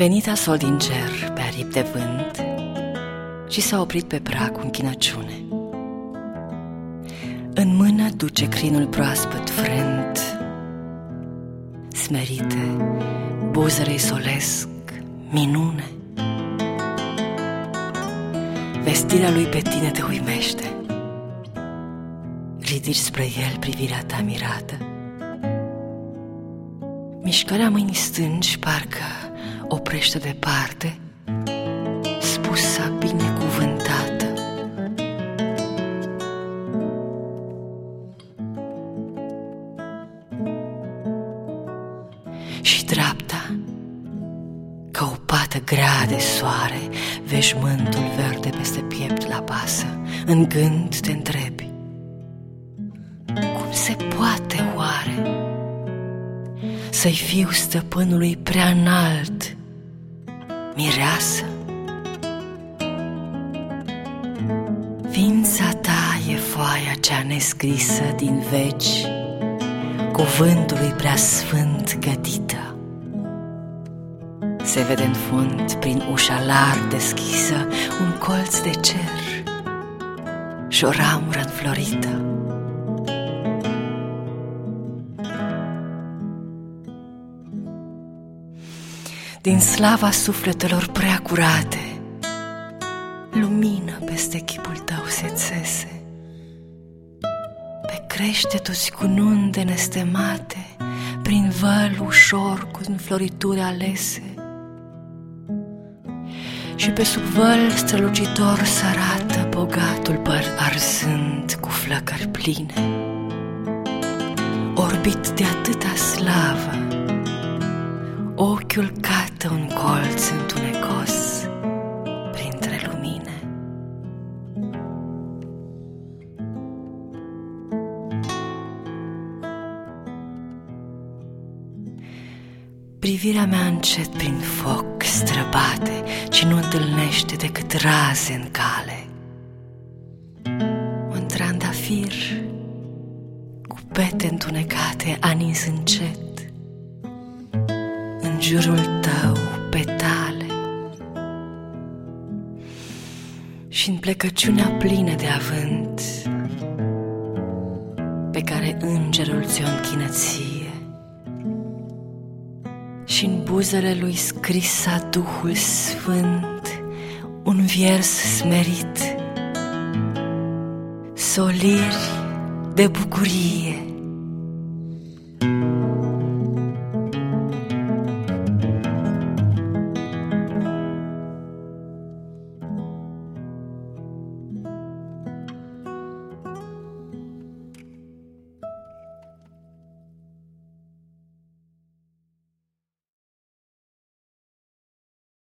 Venita sol din cer pe aripi de vânt Și s-a oprit pe prag cu închinăciune. În mână duce crinul proaspăt frânt Smerite, buzărei solesc minune. Vestirea lui pe tine te uimește Ridici spre el privirea ta mirată. Mișcarea mâinii stângi parcă oprește departe Spusa binecuvântată. Și dreapta ca o pată grea de soare Veșmântul verde peste piept la pasă. În gând te întrebi Cum se poate oare Să-i fiu stăpânului prea înalt Mireasă Ființa ta e foaia cea nescrisă din veci Cuvântului prea sfânt gătită se vede în fund, prin ușa larg deschisă, un colț de cer și o ramură înflorită. Din slava sufletelor prea curate, lumină peste chipul tău se țese. Pe crește-tu-ți cu nunde nestemate, prin văl ușor cu înflorituri alese, și pe sub văl strălucitor sărată bogatul păr arzând cu flăcări pline. Orbit de atâta slavă, ochiul cată un colț întunecos printre lumine. Privirea mea încet prin foc străbate Și nu întâlnește decât raze în cale Un trandafir cu pete întunecate a nins încet În jurul tău petale și în plecăciunea plină de avânt Pe care îngerul ți-o închină ție și în buzele lui scrisă Duhul Sfânt un vers smerit, soliri de bucurie